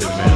Set